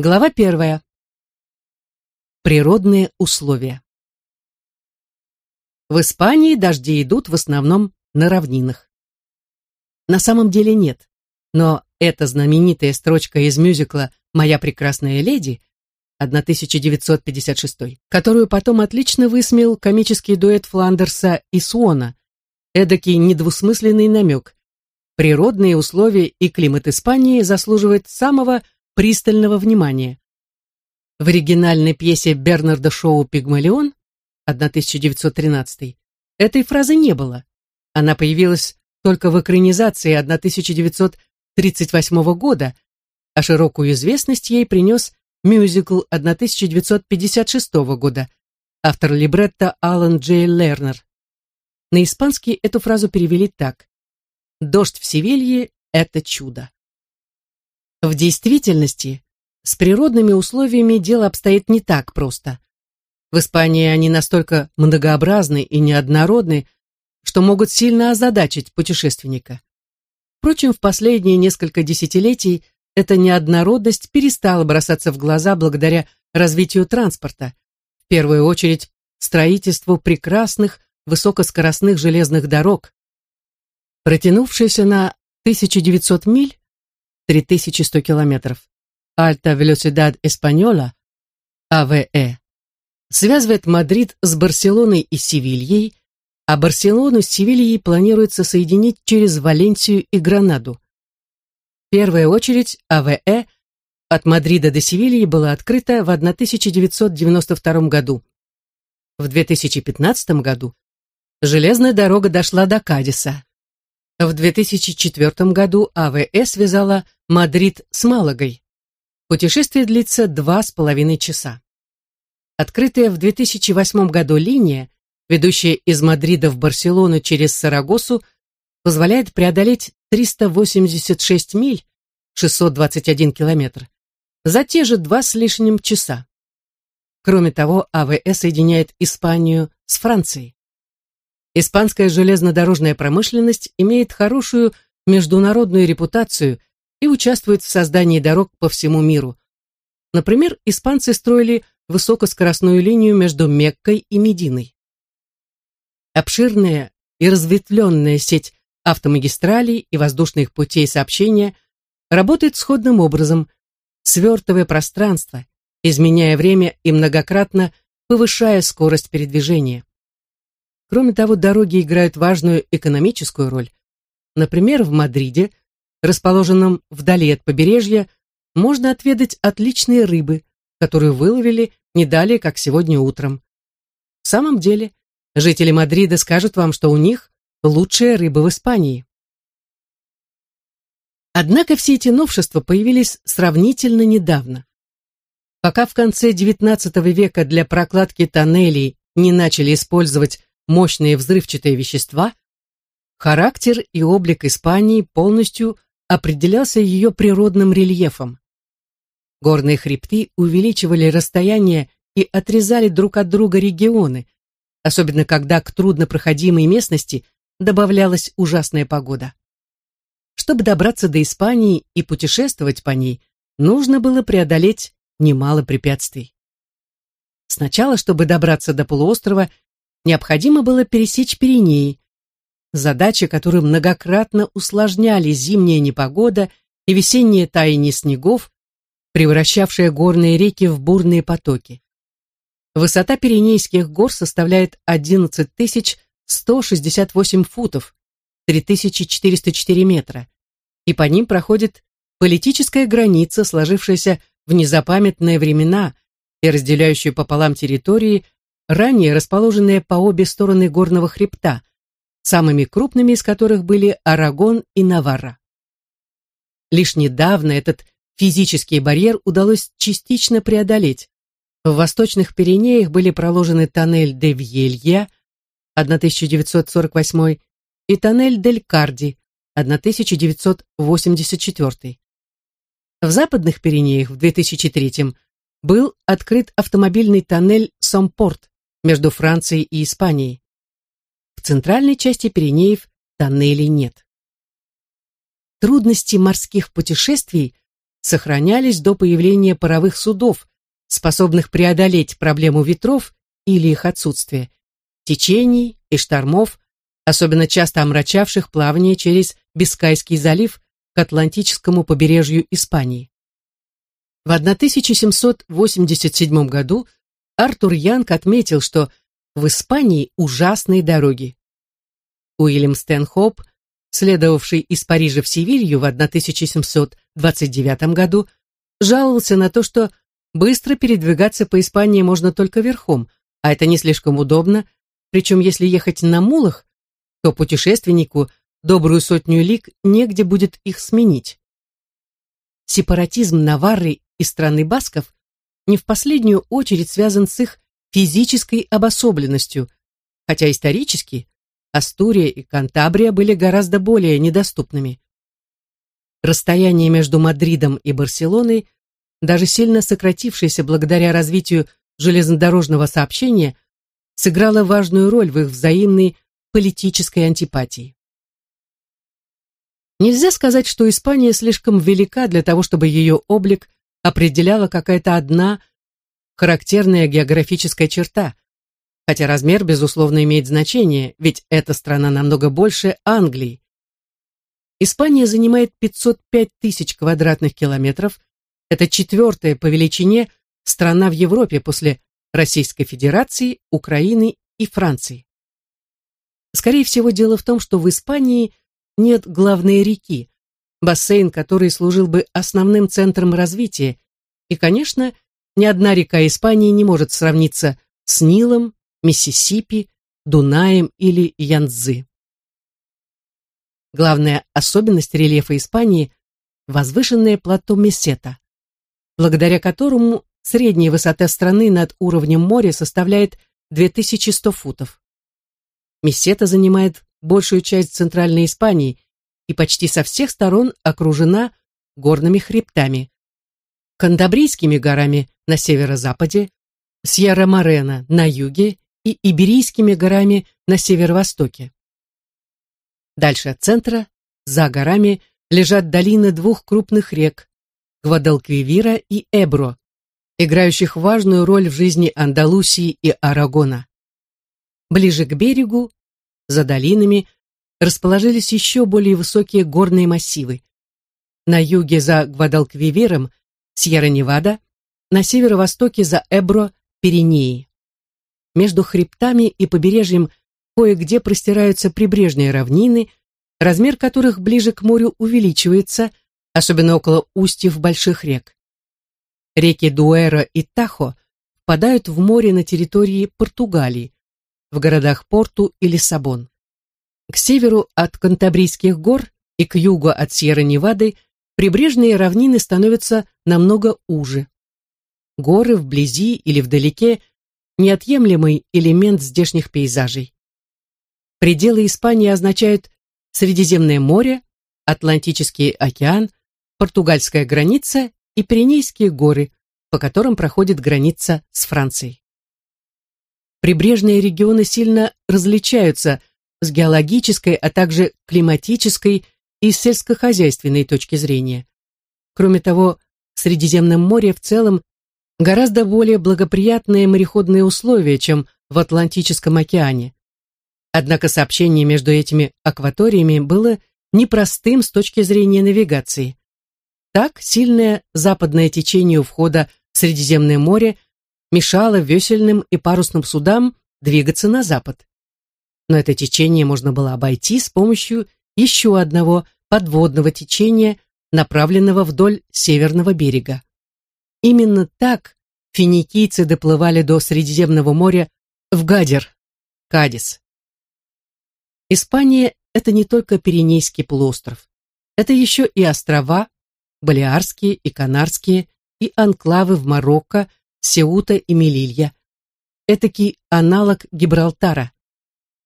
Глава первая. Природные условия. В Испании дожди идут в основном на равнинах. На самом деле нет, но эта знаменитая строчка из мюзикла «Моя прекрасная леди» 1956, которую потом отлично высмеял комический дуэт Фландерса и Суона, эдакий недвусмысленный намек. Природные условия и климат Испании заслуживают самого пристального внимания. В оригинальной пьесе Бернарда Шоу «Пигмалион» 1913 этой фразы не было. Она появилась только в экранизации 1938 года, а широкую известность ей принес мюзикл 1956 года, автор либретто Алан Джей Лернер. На испанский эту фразу перевели так. «Дождь в Севилье – это чудо». В действительности, с природными условиями дело обстоит не так просто. В Испании они настолько многообразны и неоднородны, что могут сильно озадачить путешественника. Впрочем, в последние несколько десятилетий эта неоднородность перестала бросаться в глаза благодаря развитию транспорта, в первую очередь строительству прекрасных высокоскоростных железных дорог. Протянувшаяся на 1900 миль, 3100 километров. Alta Velocidad Española, AVE, связывает Мадрид с Барселоной и Севильей, а Барселону с Севильей планируется соединить через Валенсию и Гранаду. В первую очередь AVE от Мадрида до Севильи была открыта в 1992 году. В 2015 году железная дорога дошла до Кадиса. В 2004 году AVE связала Мадрид с Малагой. Путешествие длится два с половиной часа. Открытая в 2008 году линия, ведущая из Мадрида в Барселону через Сарагосу, позволяет преодолеть 386 миль, 621 километр, за те же два с лишним часа. Кроме того, АВЭ соединяет Испанию с Францией. Испанская железнодорожная промышленность имеет хорошую международную репутацию и участвует в создании дорог по всему миру. Например, испанцы строили высокоскоростную линию между Меккой и Мединой. Обширная и разветвленная сеть автомагистралей и воздушных путей сообщения работает сходным образом, свертывая пространство, изменяя время и многократно повышая скорость передвижения. Кроме того, дороги играют важную экономическую роль. Например, в Мадриде, расположенном вдали от побережья, можно отведать отличные рыбы, которую выловили не далее, как сегодня утром. В самом деле, жители Мадрида скажут вам, что у них лучшая рыба в Испании. Однако все эти новшества появились сравнительно недавно. Пока в конце XIX века для прокладки тоннелей не начали использовать мощные взрывчатые вещества, характер и облик Испании полностью определялся ее природным рельефом. Горные хребты увеличивали расстояние и отрезали друг от друга регионы, особенно когда к труднопроходимой местности добавлялась ужасная погода. Чтобы добраться до Испании и путешествовать по ней, нужно было преодолеть немало препятствий. Сначала, чтобы добраться до полуострова, необходимо было пересечь Пиренеи, задача, которую многократно усложняли зимняя непогода и весеннее таяние снегов, превращавшее горные реки в бурные потоки. Высота Пиренейских гор составляет 11 168 футов, 3404 метра, и по ним проходит политическая граница, сложившаяся в незапамятные времена и разделяющая пополам территории, ранее расположенные по обе стороны горного хребта, самыми крупными из которых были Арагон и Наварра. Лишь недавно этот физический барьер удалось частично преодолеть. В восточных Пиренеях были проложены тоннель де Вьелья 1948 и тоннель Дель Карди 1984. В западных Пиренеях в 2003 был открыт автомобильный тоннель Сомпорт между Францией и Испанией. В центральной части Пиренеев тоннелей нет. Трудности морских путешествий сохранялись до появления паровых судов, способных преодолеть проблему ветров или их отсутствие, течений и штормов, особенно часто омрачавших плавание через Бискайский залив к Атлантическому побережью Испании. В 1787 году Артур Янг отметил, что в Испании ужасные дороги. Уильям Стэнхоп, следовавший из Парижа в Севилью в 1729 году, жаловался на то, что быстро передвигаться по Испании можно только верхом, а это не слишком удобно, причем если ехать на мулах, то путешественнику добрую сотню лиг негде будет их сменить. Сепаратизм Наварры и страны басков не в последнюю очередь связан с их физической обособленностью, хотя исторически Астурия и Кантабрия были гораздо более недоступными. Расстояние между Мадридом и Барселоной, даже сильно сократившееся благодаря развитию железнодорожного сообщения, сыграло важную роль в их взаимной политической антипатии. Нельзя сказать, что Испания слишком велика для того, чтобы ее облик определяла какая-то одна характерная географическая черта, хотя размер, безусловно, имеет значение, ведь эта страна намного больше Англии. Испания занимает 505 тысяч квадратных километров, это четвертая по величине страна в Европе после Российской Федерации, Украины и Франции. Скорее всего, дело в том, что в Испании нет главной реки, бассейн, который служил бы основным центром развития, и, конечно, ни одна река Испании не может сравниться с Нилом, Миссисипи, Дунаем или Янцзы. Главная особенность рельефа Испании – возвышенное плато Месета, благодаря которому средняя высота страны над уровнем моря составляет 2100 футов. Месета занимает большую часть центральной Испании и почти со всех сторон окружена горными хребтами. Кандабрийскими горами на северо-западе, Сьерра-Морена на юге и Иберийскими горами на северо-востоке. Дальше от центра, за горами, лежат долины двух крупных рек – Гвадалквивира и Эбро, играющих важную роль в жизни Андалусии и Арагона. Ближе к берегу, за долинами, расположились еще более высокие горные массивы. На юге за Гвадалквивером Сьерра-Невада, на северо-востоке за Эбро Пиренеи. Между хребтами и побережьем кое-где простираются прибрежные равнины, размер которых ближе к морю увеличивается, особенно около устьев больших рек. Реки Дуэра и Тахо впадают в море на территории Португалии, в городах Порту и Лиссабон. К северу от Кантабрийских гор и к югу от Сьерра-Невады прибрежные равнины становятся намного уже. Горы вблизи или вдалеке – неотъемлемый элемент здешних пейзажей. Пределы Испании означают Средиземное море, Атлантический океан, португальская граница и Пиренейские горы, по которым проходит граница с Францией. Прибрежные регионы сильно различаются с геологической, а также климатической и сельскохозяйственной точки зрения. Кроме того, в Средиземном море в целом гораздо более благоприятные мореходные условия, чем в Атлантическом океане. Однако сообщение между этими акваториями было непростым с точки зрения навигации. Так, сильное западное течение у входа в Средиземное море мешало весельным и парусным судам двигаться на запад но это течение можно было обойти с помощью еще одного подводного течения, направленного вдоль северного берега. Именно так финикийцы доплывали до Средиземного моря в Гадер, Кадис. Испания – это не только Пиренейский полуостров. Это еще и острова, Балиарские и Канарские, и анклавы в Марокко, Сеута и Мелилья. Этакий аналог Гибралтара.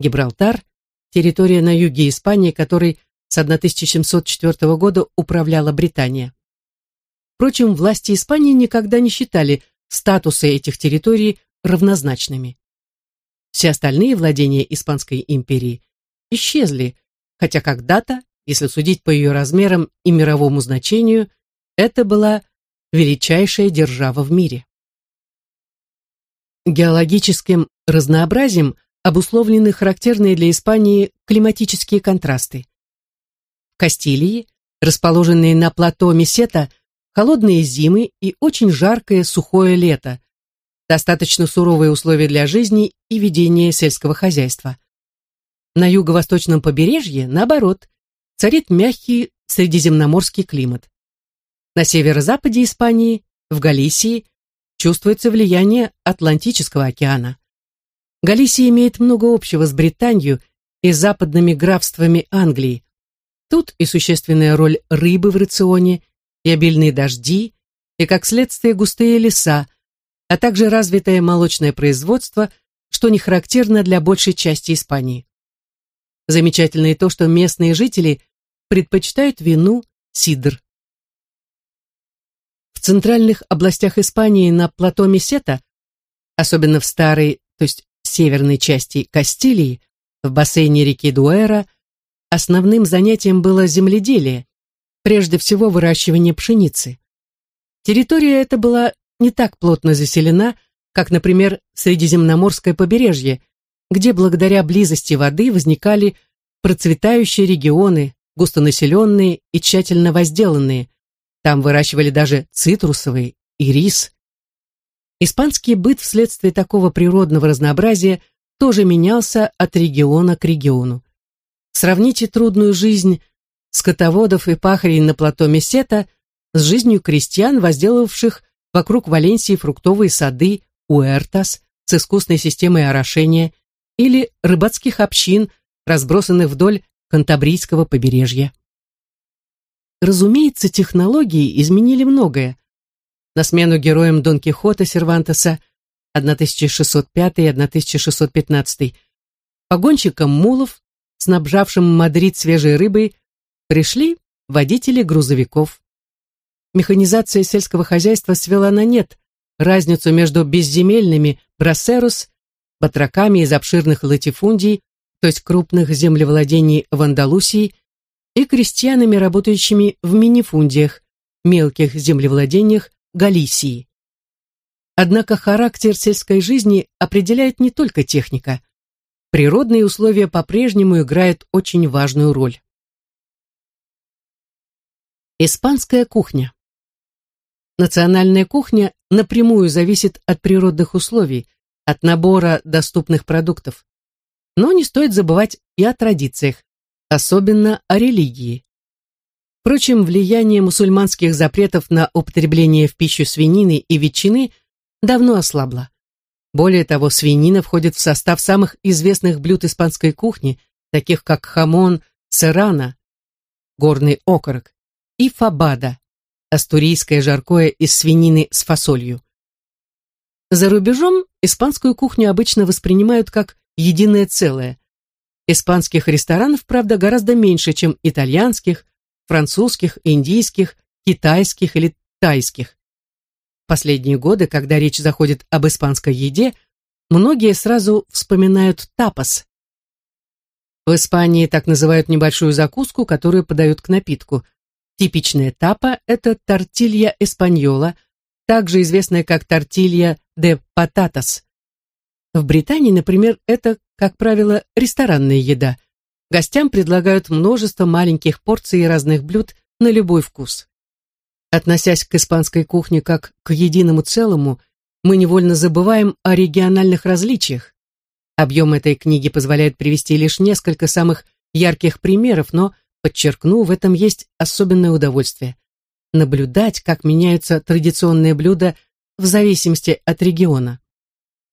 Гибралтар – территория на юге Испании, которой с 1704 года управляла Британия. Впрочем, власти Испании никогда не считали статусы этих территорий равнозначными. Все остальные владения Испанской империи исчезли, хотя когда-то, если судить по ее размерам и мировому значению, это была величайшая держава в мире. Геологическим разнообразием обусловлены характерные для Испании климатические контрасты. В Кастилии, расположенные на плато Месета, холодные зимы и очень жаркое сухое лето, достаточно суровые условия для жизни и ведения сельского хозяйства. На юго-восточном побережье, наоборот, царит мягкий средиземноморский климат. На северо-западе Испании, в Галисии, чувствуется влияние Атлантического океана. Галисия имеет много общего с Британией и западными графствами Англии. Тут и существенная роль рыбы в рационе, и обильные дожди, и, как следствие, густые леса, а также развитое молочное производство, что не характерно для большей части Испании. Замечательно и то, что местные жители предпочитают вину сидр. В центральных областях Испании на плато Месета, особенно в старой, то есть северной части Кастилии, в бассейне реки Дуэра, основным занятием было земледелие, прежде всего выращивание пшеницы. Территория эта была не так плотно заселена, как, например, Средиземноморское побережье, где благодаря близости воды возникали процветающие регионы, густонаселенные и тщательно возделанные. Там выращивали даже цитрусовые и рис. Испанский быт вследствие такого природного разнообразия тоже менялся от региона к региону. Сравните трудную жизнь скотоводов и пахарей на плато Месета с жизнью крестьян, возделавших вокруг Валенсии фруктовые сады, уэртас с искусной системой орошения или рыбацких общин, разбросанных вдоль Кантабрийского побережья. Разумеется, технологии изменили многое. На смену героям Дон Кихота Сервантеса 1605-1615 погонщикам мулов, снабжавшим Мадрид свежей рыбой, пришли водители грузовиков. Механизация сельского хозяйства свела на нет разницу между безземельными брасерус, батраками из обширных латифундий, то есть крупных землевладений в Андалусии, и крестьянами, работающими в минифундиях, мелких землевладениях Галисии. Однако характер сельской жизни определяет не только техника. Природные условия по-прежнему играют очень важную роль. Испанская кухня. Национальная кухня напрямую зависит от природных условий, от набора доступных продуктов. Но не стоит забывать и о традициях, особенно о религии. Впрочем, влияние мусульманских запретов на употребление в пищу свинины и ветчины давно ослабло. Более того, свинина входит в состав самых известных блюд испанской кухни, таких как хамон серрано, горный окорок, и фабада, астурийское жаркое из свинины с фасолью. За рубежом испанскую кухню обычно воспринимают как единое целое. Испанских ресторанов, правда, гораздо меньше, чем итальянских, французских, индийских, китайских или тайских. Последние годы, когда речь заходит об испанской еде, многие сразу вспоминают тапас. В Испании так называют небольшую закуску, которую подают к напитку. Типичная тапа – это тортилья эспаньола, также известная как тортилья де пататас. В Британии, например, это, как правило, ресторанная еда. Гостям предлагают множество маленьких порций разных блюд на любой вкус. Относясь к испанской кухне как к единому целому, мы невольно забываем о региональных различиях. Объем этой книги позволяет привести лишь несколько самых ярких примеров, но, подчеркну, в этом есть особенное удовольствие. Наблюдать, как меняются традиционные блюда в зависимости от региона.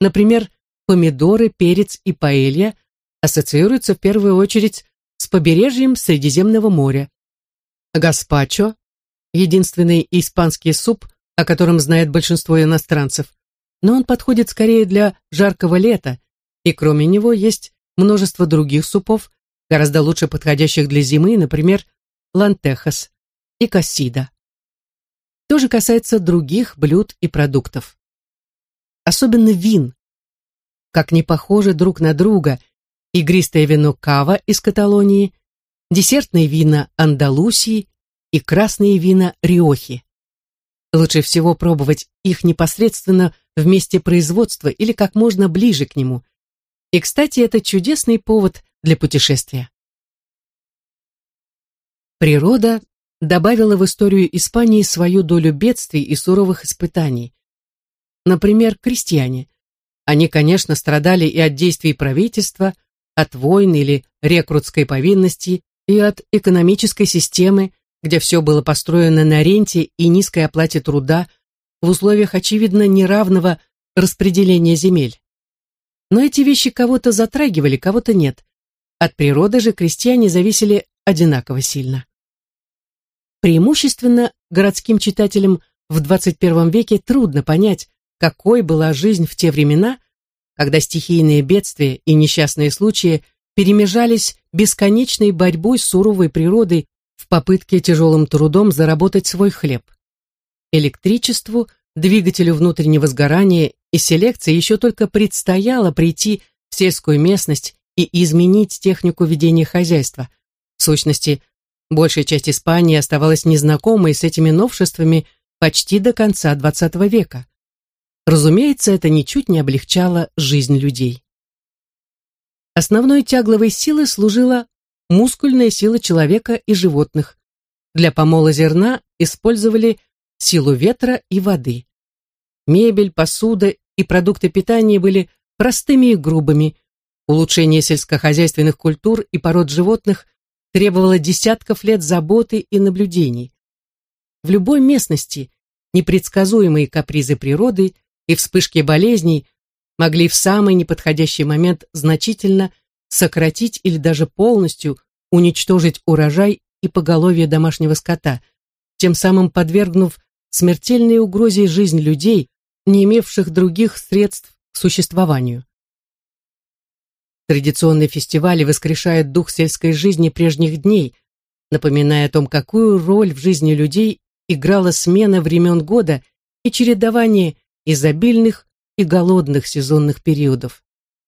Например, помидоры, перец и паэлья ассоциируются в первую очередь с побережьем Средиземного моря. Гаспачо – единственный испанский суп, о котором знает большинство иностранцев, но он подходит скорее для жаркого лета, и кроме него есть множество других супов, гораздо лучше подходящих для зимы, например, лантехас и кассида. То же касается других блюд и продуктов. Особенно вин, как не похожи друг на друга игристое вино кава из Каталонии, десертные вина Андалусии и красные вина Риохи. Лучше всего пробовать их непосредственно в месте производства или как можно ближе к нему. И, кстати, это чудесный повод для путешествия. Природа добавила в историю Испании свою долю бедствий и суровых испытаний. Например, крестьяне. Они, конечно, страдали и от действий правительства, от войн или рекрутской повинности, и от экономической системы, где все было построено на ренте и низкой оплате труда в условиях, очевидно, неравного распределения земель. Но эти вещи кого-то затрагивали, кого-то нет. От природы же крестьяне зависели одинаково сильно. Преимущественно городским читателям в 21 веке трудно понять, какой была жизнь в те времена, когда стихийные бедствия и несчастные случаи перемежались бесконечной борьбой с суровой природой в попытке тяжелым трудом заработать свой хлеб. Электричеству, двигателю внутреннего сгорания и селекции еще только предстояло прийти в сельскую местность и изменить технику ведения хозяйства. В сущности, большая часть Испании оставалась незнакомой с этими новшествами почти до конца XX века. Разумеется, это ничуть не облегчало жизнь людей. Основной тягловой силой служила мускульная сила человека и животных. Для помола зерна использовали силу ветра и воды. Мебель, посуда и продукты питания были простыми и грубыми. Улучшение сельскохозяйственных культур и пород животных требовало десятков лет заботы и наблюдений. В любой местности непредсказуемые капризы природы и вспышки болезней могли в самый неподходящий момент значительно сократить или даже полностью уничтожить урожай и поголовье домашнего скота, тем самым подвергнув смертельной угрозе жизнь людей, не имевших других средств к существованию. Традиционные фестивали воскрешают дух сельской жизни прежних дней, напоминая о том, какую роль в жизни людей играла смена времен года и чередование изобильных и голодных сезонных периодов.